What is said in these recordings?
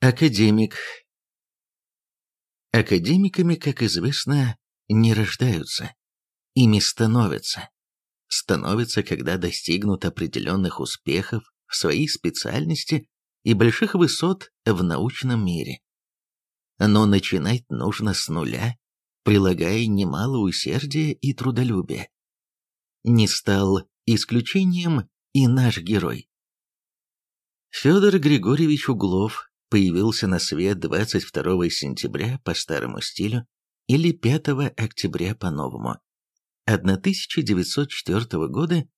Академик. Академиками, как известно, не рождаются, ими становятся. Становятся, когда достигнут определенных успехов в своей специальности и больших высот в научном мире. Но начинать нужно с нуля, прилагая немало усердия и трудолюбия. Не стал исключением и наш герой. Федор Григорьевич Углов появился на свет 22 сентября по старому стилю или 5 октября по новому 1904 года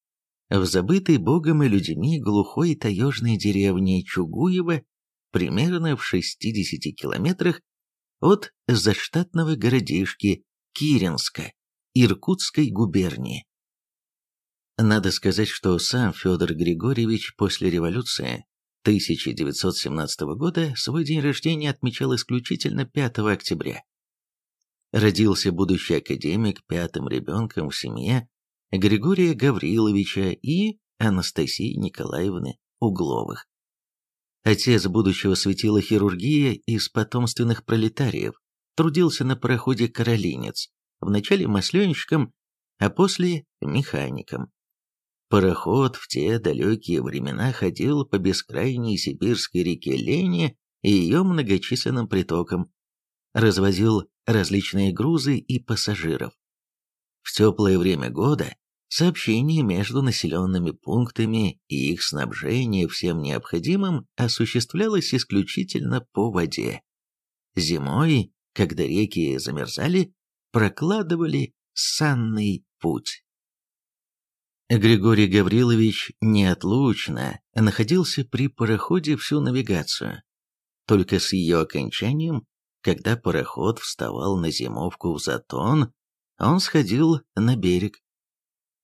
в забытой богом и людьми глухой таежной деревне Чугуева примерно в 60 километрах от заштатного городишки Киренска Иркутской губернии. Надо сказать, что сам Федор Григорьевич после революции 1917 года свой день рождения отмечал исключительно 5 октября. Родился будущий академик пятым ребенком в семье Григория Гавриловича и Анастасии Николаевны Угловых. Отец будущего светила хирургии из потомственных пролетариев, трудился на пароходе «Каролинец», вначале масленщиком, а после механиком. Пароход в те далекие времена ходил по бескрайней сибирской реке Лени и ее многочисленным притокам, развозил различные грузы и пассажиров. В теплое время года сообщение между населенными пунктами и их снабжение всем необходимым осуществлялось исключительно по воде. Зимой, когда реки замерзали, прокладывали санный путь. Григорий Гаврилович неотлучно находился при пароходе всю навигацию. Только с ее окончанием, когда пароход вставал на зимовку в затон, он сходил на берег.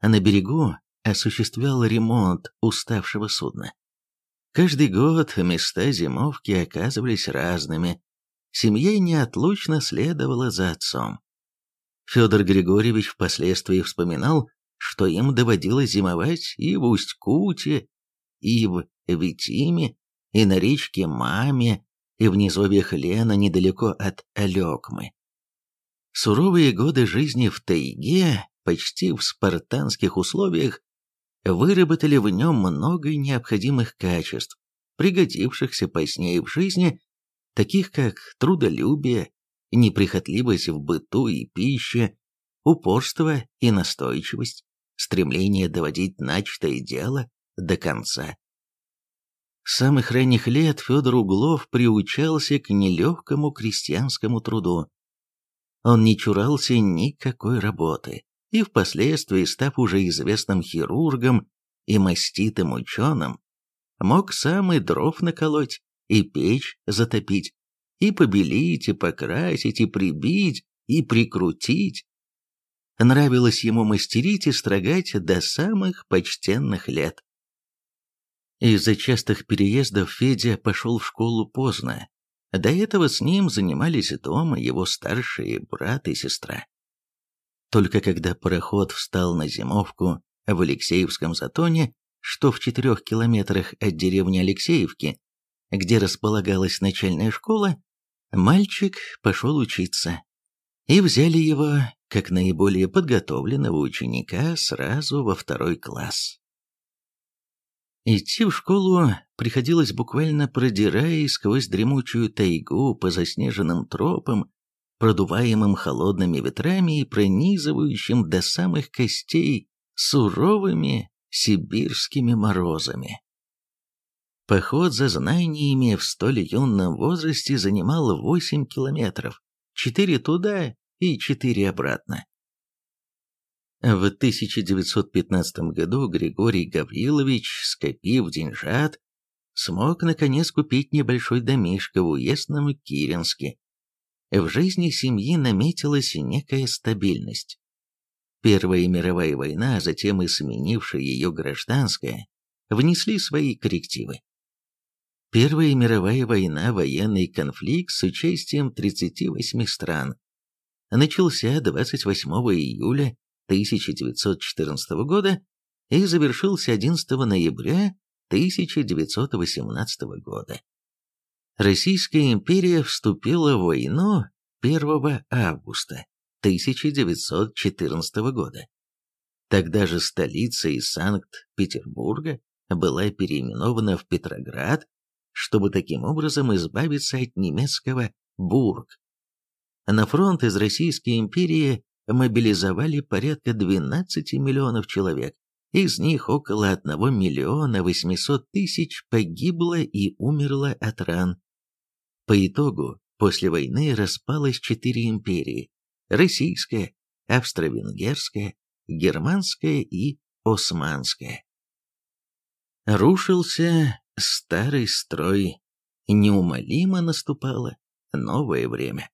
А на берегу осуществлял ремонт уставшего судна. Каждый год места зимовки оказывались разными. Семья неотлучно следовала за отцом. Федор Григорьевич впоследствии вспоминал, что им доводилось зимовать и в Усть-Куте, и в Витиме, и на речке Маме, и в низовьях Лена недалеко от Алекмы. Суровые годы жизни в тайге, почти в спартанских условиях, выработали в нем много необходимых качеств, пригодившихся позднее в жизни, таких как трудолюбие, неприхотливость в быту и пище, упорство и настойчивость, стремление доводить начатое дело до конца. С самых ранних лет Федор Углов приучался к нелегкому крестьянскому труду. Он не чурался никакой работы, и впоследствии, став уже известным хирургом и маститым ученым, мог сам и дров наколоть, и печь затопить, и побелить, и покрасить, и прибить, и прикрутить, Нравилось ему мастерить и строгать до самых почтенных лет. Из-за частых переездов Федя пошел в школу поздно. До этого с ним занимались дома его старшие брат и сестра. Только когда пароход встал на зимовку в Алексеевском затоне, что в четырех километрах от деревни Алексеевки, где располагалась начальная школа, мальчик пошел учиться. И взяли его как наиболее подготовленного ученика сразу во второй класс. Идти в школу приходилось буквально продираясь сквозь дремучую тайгу по заснеженным тропам, продуваемым холодными ветрами и пронизывающим до самых костей суровыми сибирскими морозами. Поход за знаниями в столь юном возрасте занимал 8 километров, 4 туда и четыре обратно. В 1915 году Григорий Гаврилович, скопив деньжат, смог наконец купить небольшой домишко в уездном Киренске. В жизни семьи наметилась некая стабильность. Первая мировая война, а затем и сменившая ее гражданская, внесли свои коррективы. Первая мировая война – военный конфликт с участием 38 стран, начался 28 июля 1914 года и завершился 11 ноября 1918 года. Российская империя вступила в войну 1 августа 1914 года. Тогда же столица из Санкт-Петербурга была переименована в Петроград, чтобы таким образом избавиться от немецкого «Бург». На фронт из Российской империи мобилизовали порядка 12 миллионов человек, из них около 1 миллиона 800 тысяч погибло и умерло от ран. По итогу, после войны распалось четыре империи – Российская, Австро-Венгерская, Германская и Османская. Рушился старый строй, неумолимо наступало новое время.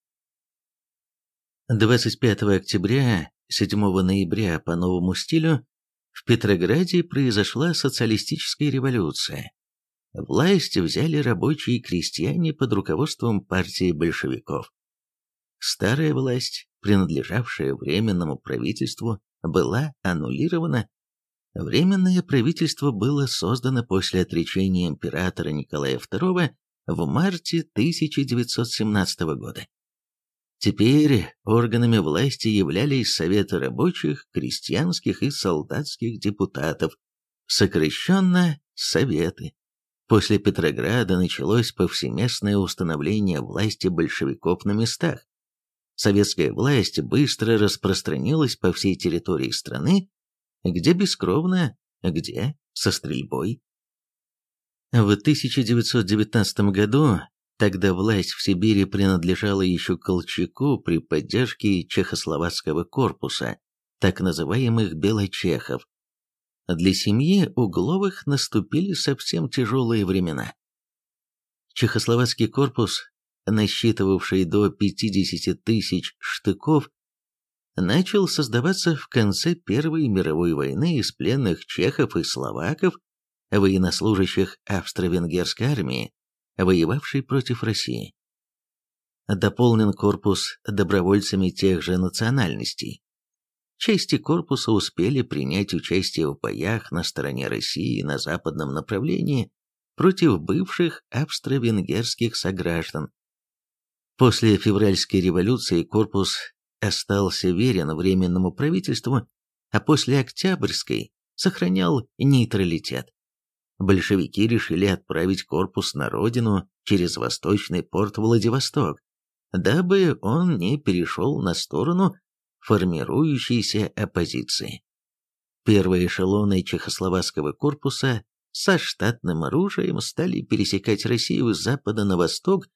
25 октября, 7 ноября по новому стилю в Петрограде произошла социалистическая революция. Власть взяли рабочие и крестьяне под руководством партии большевиков. Старая власть, принадлежавшая Временному правительству, была аннулирована. Временное правительство было создано после отречения императора Николая II в марте 1917 года. Теперь органами власти являлись Советы рабочих, крестьянских и солдатских депутатов, сокращенно Советы. После Петрограда началось повсеместное установление власти большевиков на местах. Советская власть быстро распространилась по всей территории страны, где бескровно, где со стрельбой. В 1919 году Тогда власть в Сибири принадлежала еще Колчаку при поддержке чехословацкого корпуса, так называемых белочехов. Для семьи Угловых наступили совсем тяжелые времена. Чехословацкий корпус, насчитывавший до 50 тысяч штыков, начал создаваться в конце Первой мировой войны из пленных чехов и словаков, военнослужащих австро-венгерской армии, воевавший против России. Дополнен корпус добровольцами тех же национальностей. Части корпуса успели принять участие в боях на стороне России на западном направлении против бывших австро-венгерских сограждан. После февральской революции корпус остался верен Временному правительству, а после Октябрьской сохранял нейтралитет большевики решили отправить корпус на родину через восточный порт Владивосток, дабы он не перешел на сторону формирующейся оппозиции. Первые эшелоны чехословацкого корпуса со штатным оружием стали пересекать Россию с запада на восток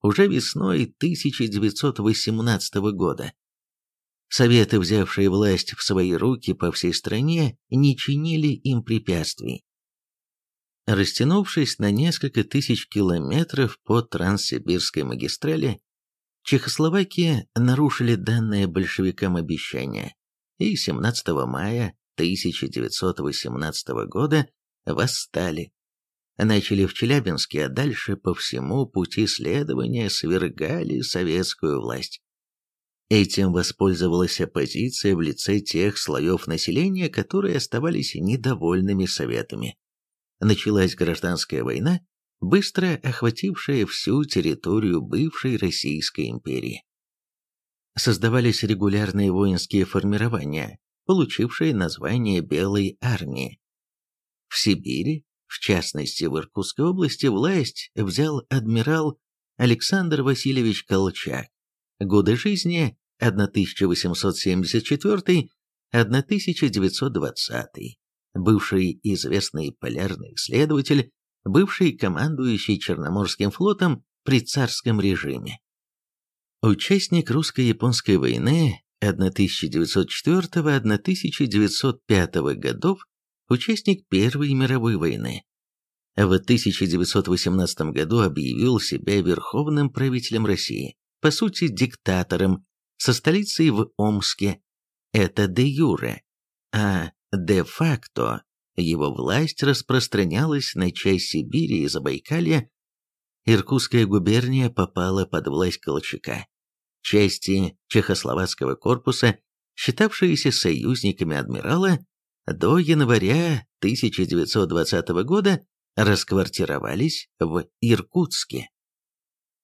уже весной 1918 года. Советы, взявшие власть в свои руки по всей стране, не чинили им препятствий. Растянувшись на несколько тысяч километров по Транссибирской магистрали, Чехословакия нарушили данное большевикам обещание и 17 мая 1918 года восстали. Начали в Челябинске, а дальше по всему пути следования свергали советскую власть. Этим воспользовалась оппозиция в лице тех слоев населения, которые оставались недовольными советами началась гражданская война, быстро охватившая всю территорию бывшей Российской империи. Создавались регулярные воинские формирования, получившие название Белой армии. В Сибири, в частности в Иркутской области, власть взял адмирал Александр Васильевич Колчак. Годы жизни 1874-1920 бывший известный полярный исследователь, бывший командующий Черноморским флотом при царском режиме. Участник русско-японской войны 1904-1905 годов, участник Первой мировой войны. В 1918 году объявил себя верховным правителем России, по сути диктатором, со столицей в Омске. Это де юре. А Де-факто его власть распространялась на часть Сибири и Забайкалья, Иркутская губерния попала под власть Колчака. Части Чехословацкого корпуса, считавшиеся союзниками адмирала, до января 1920 года расквартировались в Иркутске.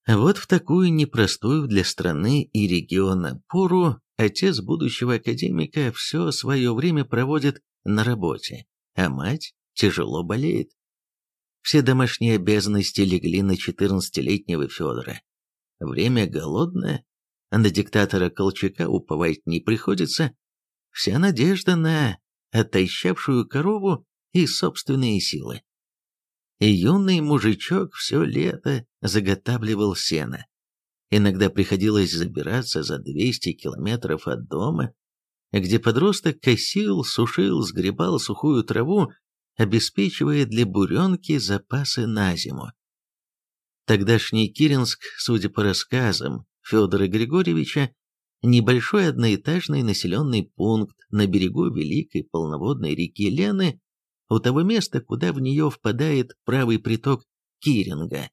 Вот в такую непростую для страны и региона пору отец будущего академика все свое время проводит на работе, а мать тяжело болеет. Все домашние обязанности легли на 14-летнего Федора. Время голодное, а на диктатора Колчака уповать не приходится. Вся надежда на отощавшую корову и собственные силы. И юный мужичок все лето заготавливал сено. Иногда приходилось забираться за 200 километров от дома, где подросток косил, сушил, сгребал сухую траву, обеспечивая для буренки запасы на зиму. Тогдашний Киренск, судя по рассказам Федора Григорьевича, небольшой одноэтажный населенный пункт на берегу великой полноводной реки Лены, у того места, куда в нее впадает правый приток Киринга.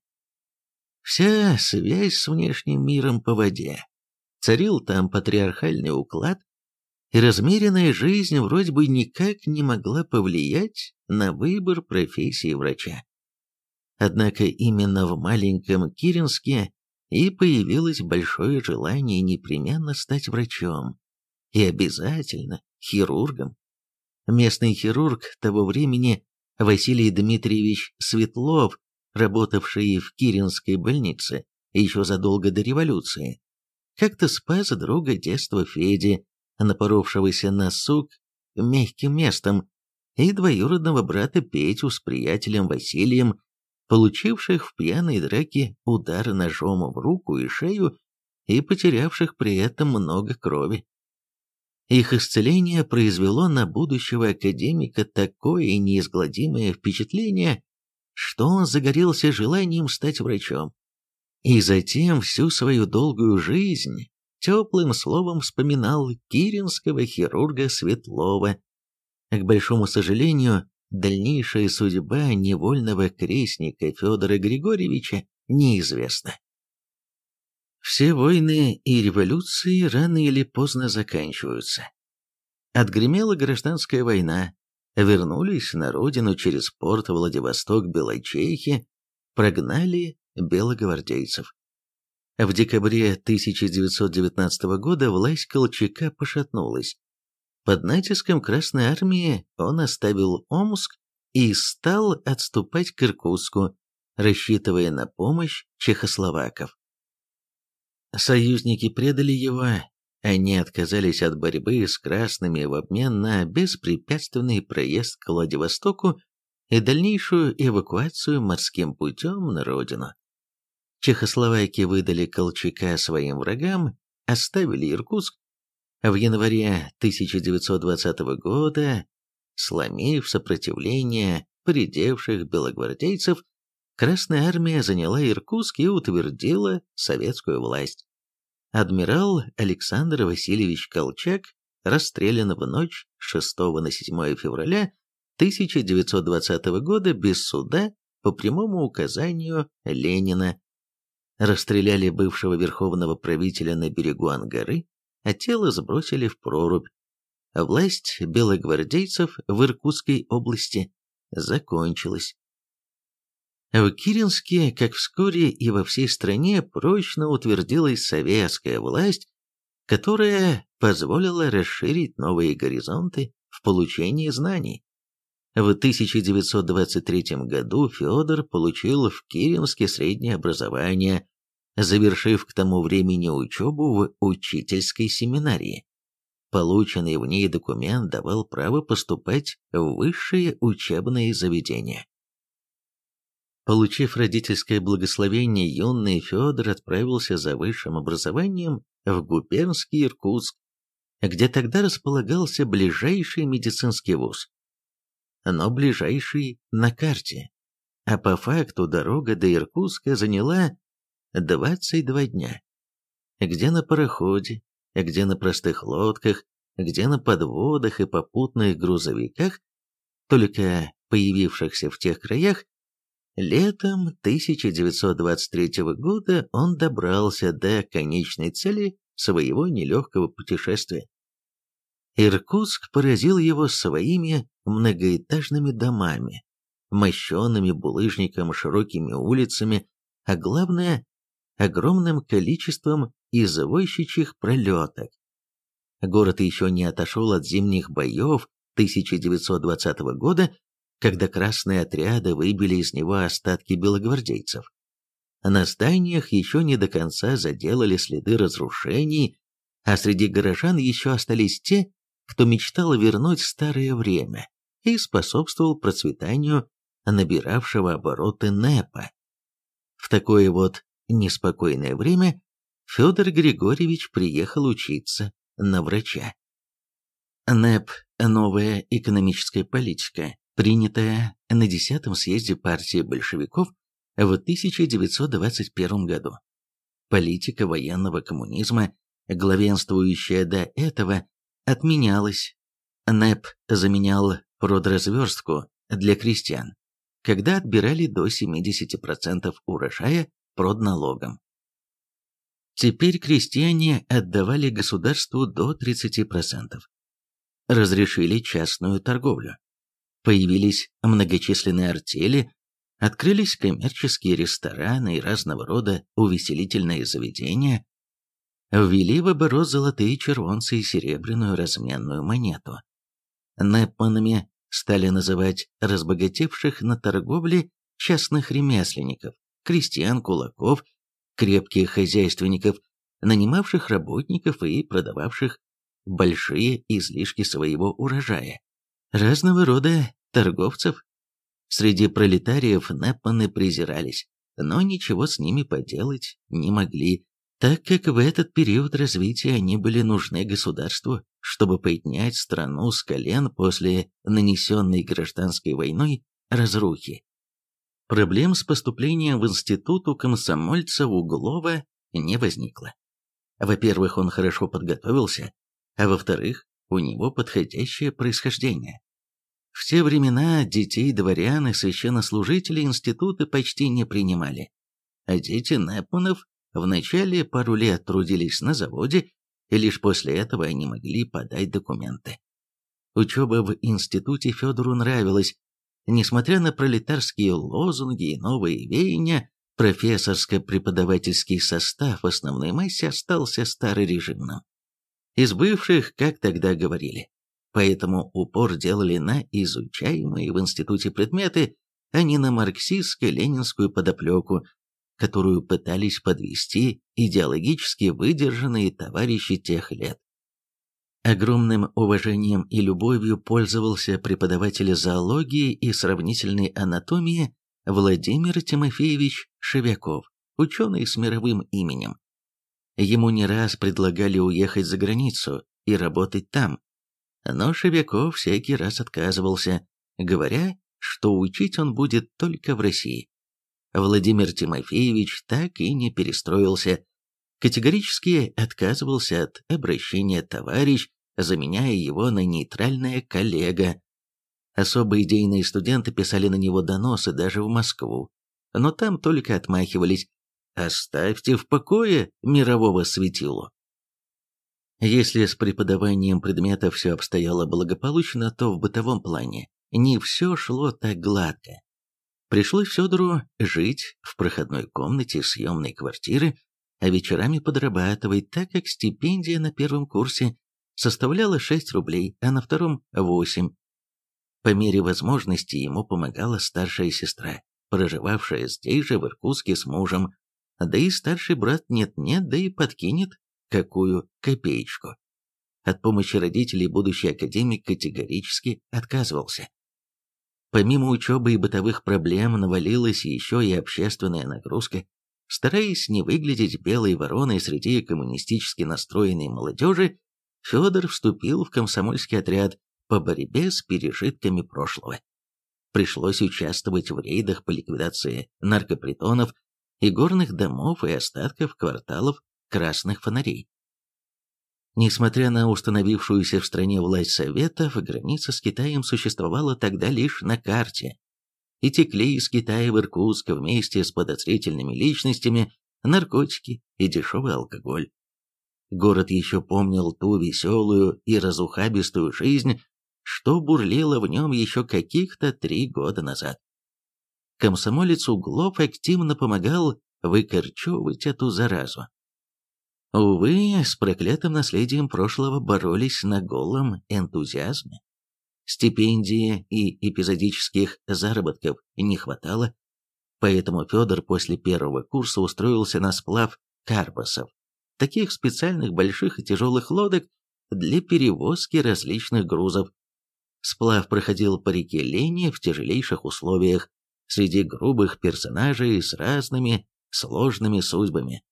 Вся связь с внешним миром по воде. Царил там патриархальный уклад, и размеренная жизнь вроде бы никак не могла повлиять на выбор профессии врача. Однако именно в маленьком Киринске и появилось большое желание непременно стать врачом, и обязательно хирургом. Местный хирург того времени Василий Дмитриевич Светлов, работавший в Киринской больнице еще задолго до революции, как-то спас друга детства Феди, напоровшегося на сук мягким местом, и двоюродного брата Петю с приятелем Василием, получивших в пьяной драке удар ножом в руку и шею и потерявших при этом много крови. Их исцеление произвело на будущего академика такое неизгладимое впечатление, что он загорелся желанием стать врачом. И затем всю свою долгую жизнь теплым словом вспоминал киринского хирурга Светлова. К большому сожалению, дальнейшая судьба невольного крестника Федора Григорьевича неизвестна. Все войны и революции рано или поздно заканчиваются. Отгремела гражданская война, вернулись на родину через порт Владивосток-Белочехи, прогнали белогвардейцев. В декабре 1919 года власть Колчака пошатнулась. Под натиском Красной Армии он оставил Омск и стал отступать к Иркутску, рассчитывая на помощь чехословаков. Союзники предали его, они отказались от борьбы с красными в обмен на беспрепятственный проезд к Владивостоку и дальнейшую эвакуацию морским путем на родину. Чехословаки выдали Колчака своим врагам, оставили Иркутск. В январе 1920 года, сломив сопротивление придевших белогвардейцев, Красная армия заняла Иркутск и утвердила советскую власть. Адмирал Александр Васильевич Колчак расстрелян в ночь с 6 на 7 февраля 1920 года без суда по прямому указанию Ленина расстреляли бывшего верховного правителя на берегу Ангары, а тело сбросили в прорубь. Власть белогвардейцев в Иркутской области закончилась. В Киринске, как вскоре и во всей стране, прочно утвердилась советская власть, которая позволила расширить новые горизонты в получении знаний. В 1923 году Федор получил в Киренске среднее образование, завершив к тому времени учебу в учительской семинарии. Полученный в ней документ давал право поступать в высшие учебные заведения. Получив родительское благословение, юный Федор отправился за высшим образованием в губернский Иркутск, где тогда располагался ближайший медицинский вуз но ближайший на карте. А по факту дорога до Иркутска заняла 22 дня. Где на пароходе, где на простых лодках, где на подводах и попутных грузовиках, только появившихся в тех краях, летом 1923 года он добрался до конечной цели своего нелегкого путешествия. Иркутск поразил его своими многоэтажными домами, мощенными булыжником широкими улицами, а главное огромным количеством извозчичьих пролеток. Город еще не отошел от зимних боев 1920 года, когда красные отряды выбили из него остатки белогвардейцев. На зданиях еще не до конца заделали следы разрушений, а среди горожан еще остались те, кто мечтал вернуть старое время и способствовал процветанию набиравшего обороты НЭПа. В такое вот неспокойное время Федор Григорьевич приехал учиться на врача. НЭП – новая экономическая политика, принятая на 10-м съезде партии большевиков в 1921 году. Политика военного коммунизма, главенствующая до этого, отменялась. НЭП заменял продразверстку для крестьян, когда отбирали до 70% урожая продналогом. Теперь крестьяне отдавали государству до 30%. Разрешили частную торговлю. Появились многочисленные артели, открылись коммерческие рестораны и разного рода увеселительные заведения, ввели в оборот золотые червонцы и серебряную разменную монету. Непманами стали называть разбогатевших на торговле частных ремесленников, крестьян-кулаков крепких хозяйственников, нанимавших работников и продававших большие излишки своего урожая. Разного рода торговцев. Среди пролетариев Непманы презирались, но ничего с ними поделать не могли, так как в этот период развития они были нужны государству, чтобы поднять страну с колен после нанесенной гражданской войной разрухи. Проблем с поступлением в институт у комсомольца Углова не возникло. Во-первых, он хорошо подготовился, а во-вторых, у него подходящее происхождение. В те времена детей дворян и священнослужителей институты почти не принимали, а дети Непманов вначале пару лет трудились на заводе, и лишь после этого они могли подать документы. Учеба в институте Федору нравилась, Несмотря на пролетарские лозунги и новые веяния, профессорско-преподавательский состав в основной массе остался старорежимным. Из бывших, как тогда говорили. Поэтому упор делали на изучаемые в институте предметы, а не на марксистско-ленинскую подоплеку, которую пытались подвести идеологически выдержанные товарищи тех лет. Огромным уважением и любовью пользовался преподаватель зоологии и сравнительной анатомии Владимир Тимофеевич Шевяков, ученый с мировым именем. Ему не раз предлагали уехать за границу и работать там, но Шевяков всякий раз отказывался, говоря, что учить он будет только в России. Владимир Тимофеевич так и не перестроился, категорически отказывался от обращения товарищ заменяя его на нейтральное коллега. Особо идейные студенты писали на него доносы даже в Москву, но там только отмахивались «Оставьте в покое мирового светилу». Если с преподаванием предмета все обстояло благополучно, то в бытовом плане не все шло так гладко. Пришлось Федору жить в проходной комнате съемной квартиры, а вечерами подрабатывать, так как стипендия на первом курсе составляла 6 рублей, а на втором – 8. По мере возможности ему помогала старшая сестра, проживавшая здесь же, в Иркутске, с мужем, да и старший брат нет-нет, да и подкинет какую копеечку. От помощи родителей будущий академик категорически отказывался. Помимо учебы и бытовых проблем навалилась еще и общественная нагрузка. Стараясь не выглядеть белой вороной среди коммунистически настроенной молодежи, Федор вступил в комсомольский отряд по борьбе с пережитками прошлого. Пришлось участвовать в рейдах по ликвидации наркопритонов и горных домов и остатков кварталов красных фонарей. Несмотря на установившуюся в стране власть Советов, граница с Китаем существовала тогда лишь на карте. И текли из Китая в Иркутск вместе с подозрительными личностями наркотики и дешевый алкоголь. Город еще помнил ту веселую и разухабистую жизнь, что бурлила в нем еще каких-то три года назад. Комсомолец Углов активно помогал выкорчевывать эту заразу. Увы, с проклятым наследием прошлого боролись на голом энтузиазме. Стипендии и эпизодических заработков не хватало, поэтому Федор после первого курса устроился на сплав карбасов, таких специальных больших и тяжелых лодок для перевозки различных грузов. Сплав проходил по реке Лени в тяжелейших условиях, среди грубых персонажей с разными сложными судьбами.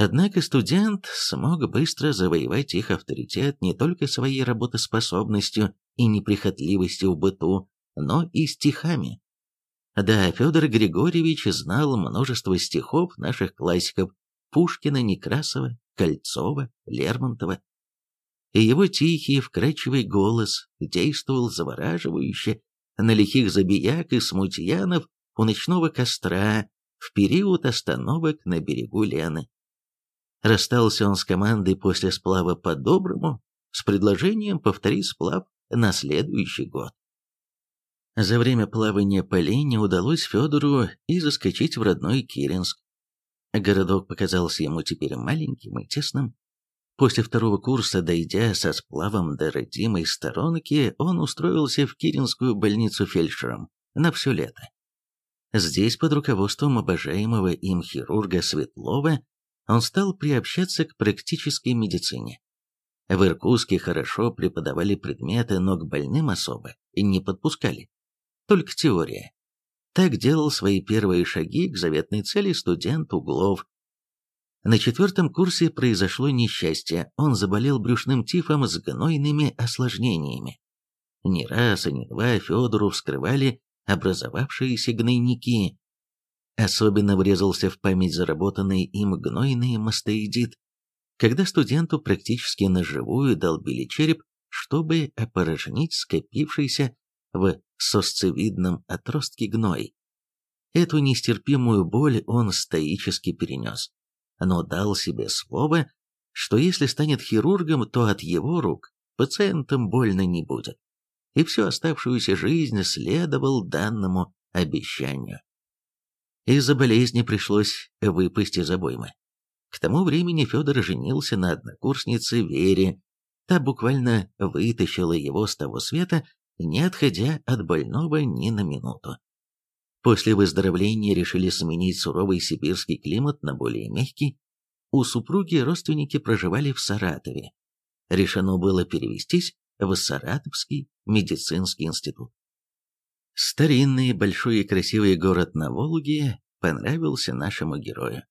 Однако студент смог быстро завоевать их авторитет не только своей работоспособностью и неприхотливостью в быту, но и стихами. Да, Федор Григорьевич знал множество стихов наших классиков Пушкина, Некрасова, Кольцова, Лермонтова. И его тихий, вкрадчивый голос действовал завораживающе на лихих забияк и смутьянов у ночного костра в период остановок на берегу Лены. Расстался он с командой после сплава по-доброму, с предложением повторить сплав на следующий год. За время плавания по Лене удалось Федору и заскочить в родной Киренск. Городок показался ему теперь маленьким и тесным. После второго курса, дойдя со сплавом до родимой сторонки, он устроился в Киринскую больницу фельдшером на все лето. Здесь под руководством обожаемого им хирурга Светлова он стал приобщаться к практической медицине. В Иркутске хорошо преподавали предметы, но к больным особо не подпускали. Только теория. Так делал свои первые шаги к заветной цели студент Углов. На четвертом курсе произошло несчастье, он заболел брюшным тифом с гнойными осложнениями. Не раз и не два Федору вскрывали образовавшиеся гнойники, Особенно врезался в память заработанный им гнойный мастоидит, когда студенту практически наживую долбили череп, чтобы опорожнить скопившийся в сосцевидном отростке гной. Эту нестерпимую боль он стоически перенес, но дал себе слово, что если станет хирургом, то от его рук пациентам больно не будет. И всю оставшуюся жизнь следовал данному обещанию. Из-за болезни пришлось выпасть из обоймы. К тому времени Федор женился на однокурснице Вере. Та буквально вытащила его с того света, не отходя от больного ни на минуту. После выздоровления решили сменить суровый сибирский климат на более мягкий. У супруги родственники проживали в Саратове. Решено было перевестись в Саратовский медицинский институт. Старинный, большой и красивый город на Волге понравился нашему герою.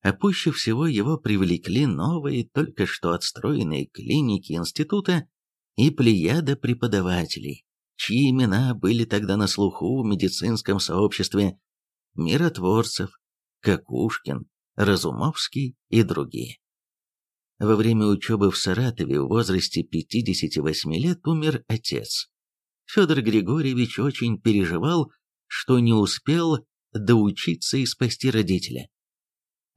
А пуще всего его привлекли новые, только что отстроенные клиники института и плеяда преподавателей, чьи имена были тогда на слуху в медицинском сообществе, миротворцев, Какушкин, Разумовский и другие. Во время учебы в Саратове в возрасте 58 лет умер отец. Федор Григорьевич очень переживал, что не успел доучиться и спасти родителя.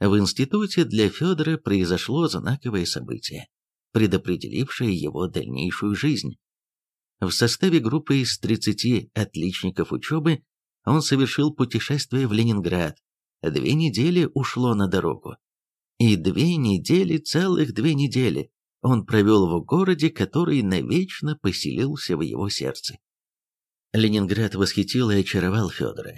В институте для Федора произошло знаковое событие, предопределившее его дальнейшую жизнь. В составе группы из 30 отличников учебы он совершил путешествие в Ленинград. Две недели ушло на дорогу. И две недели, целых две недели, он провел в городе, который навечно поселился в его сердце. Ленинград восхитил и очаровал Федора.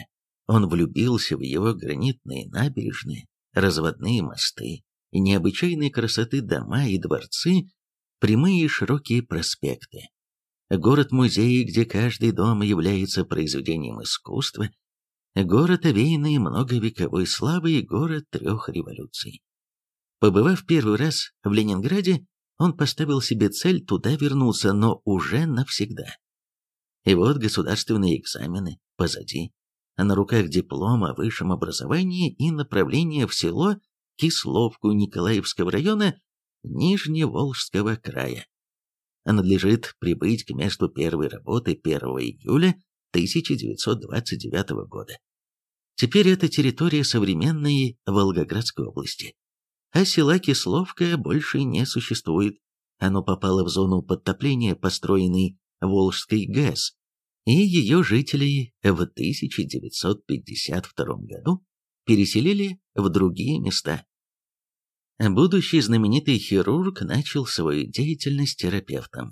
Он влюбился в его гранитные набережные, разводные мосты, необычайной красоты дома и дворцы, прямые и широкие проспекты. Город-музей, где каждый дом является произведением искусства, город, овеянный многовековой славой и город трех революций. Побывав первый раз в Ленинграде, он поставил себе цель туда вернуться, но уже навсегда. И вот государственные экзамены позади, а на руках диплом о высшем образовании и направление в село Кисловку Николаевского района Нижневолжского края. Надлежит прибыть к месту первой работы 1 июля 1929 года. Теперь это территория современной Волгоградской области. А села Кисловка больше не существует. Оно попало в зону подтопления, построенной Волжской ГЭС, и ее жителей в 1952 году переселили в другие места. Будущий знаменитый хирург начал свою деятельность терапевтом.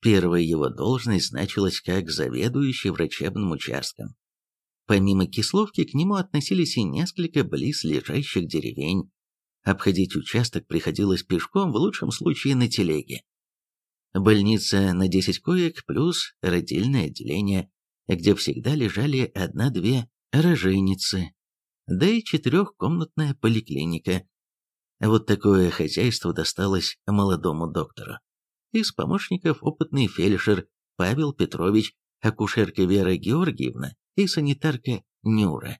Первая его должность значилась как заведующий врачебным участком. Помимо Кисловки к нему относились и несколько близлежащих деревень. Обходить участок приходилось пешком, в лучшем случае на телеге. Больница на 10 коек плюс родильное отделение, где всегда лежали одна-две роженицы, да и четырехкомнатная поликлиника. Вот такое хозяйство досталось молодому доктору. Из помощников опытный фельдшер Павел Петрович, акушерка Вера Георгиевна и санитарка Нюра.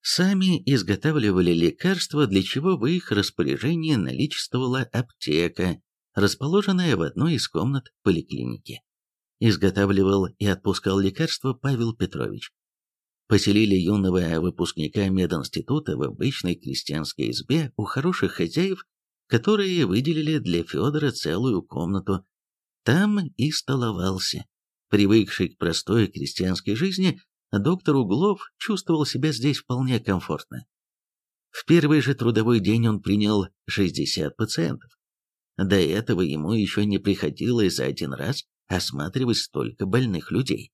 Сами изготавливали лекарства, для чего в их распоряжении наличествовала аптека, расположенная в одной из комнат поликлиники. Изготавливал и отпускал лекарства Павел Петрович. Поселили юного выпускника мединститута в обычной крестьянской избе у хороших хозяев, которые выделили для Федора целую комнату. Там и столовался. Привыкший к простой крестьянской жизни, доктор Углов чувствовал себя здесь вполне комфортно. В первый же трудовой день он принял 60 пациентов. До этого ему еще не приходилось за один раз осматривать столько больных людей.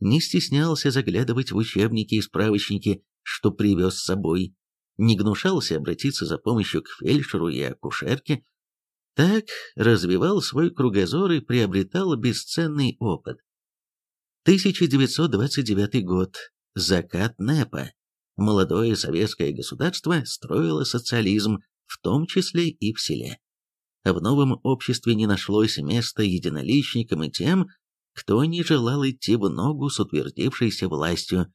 Не стеснялся заглядывать в учебники и справочники, что привез с собой, не гнушался обратиться за помощью к фельдшеру и акушерке, так развивал свой кругозор и приобретал бесценный опыт. 1929 год. Закат НЭПа. Молодое советское государство строило социализм, в том числе и в селе. В новом обществе не нашлось места единоличникам и тем, кто не желал идти в ногу с утвердившейся властью,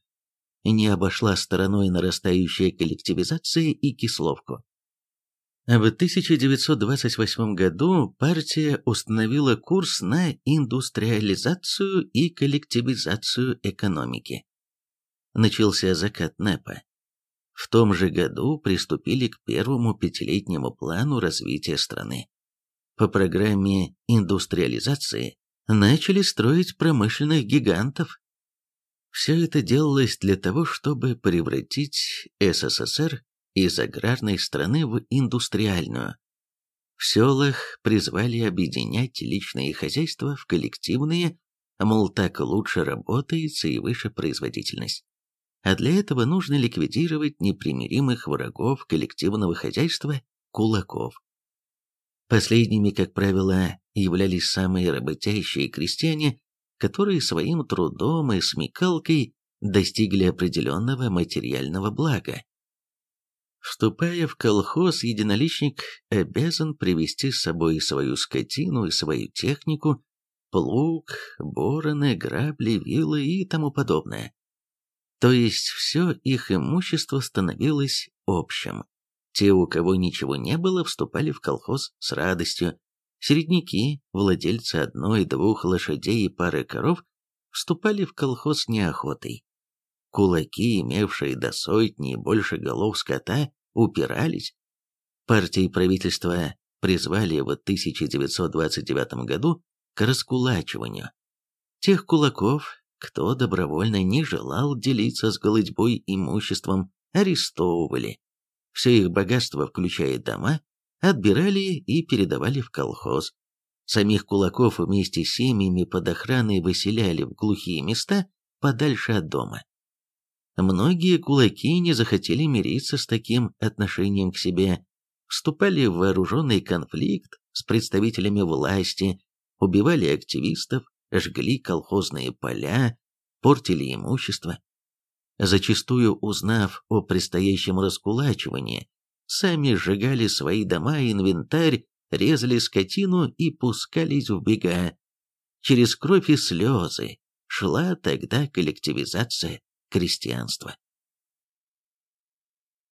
не обошла стороной нарастающая коллективизация и кисловку. В 1928 году партия установила курс на индустриализацию и коллективизацию экономики. Начался закат НЭПа. В том же году приступили к первому пятилетнему плану развития страны. По программе индустриализации начали строить промышленных гигантов. Все это делалось для того, чтобы превратить СССР из аграрной страны в индустриальную. В селах призвали объединять личные хозяйства в коллективные, мол, так лучше работается и выше производительность. А для этого нужно ликвидировать непримиримых врагов коллективного хозяйства – кулаков. Последними, как правило, являлись самые работящие крестьяне, которые своим трудом и смекалкой достигли определенного материального блага. Вступая в колхоз, единоличник обязан привести с собой свою скотину и свою технику, плуг, бороны, грабли, вилы и тому подобное. То есть все их имущество становилось общим. Те, у кого ничего не было, вступали в колхоз с радостью. Середняки, владельцы одной-двух лошадей и пары коров, вступали в колхоз неохотой. Кулаки, имевшие до сотни и больше голов скота, упирались. Партия и правительство призвали в 1929 году к раскулачиванию. Тех кулаков, кто добровольно не желал делиться с голодьбой имуществом, арестовывали. Все их богатство, включая дома, отбирали и передавали в колхоз. Самих кулаков вместе с семьями под охраной выселяли в глухие места подальше от дома. Многие кулаки не захотели мириться с таким отношением к себе, вступали в вооруженный конфликт с представителями власти, убивали активистов, жгли колхозные поля, портили имущество. Зачастую узнав о предстоящем раскулачивании, сами сжигали свои дома и инвентарь, резали скотину и пускались в бега. Через кровь и слезы шла тогда коллективизация крестьянства.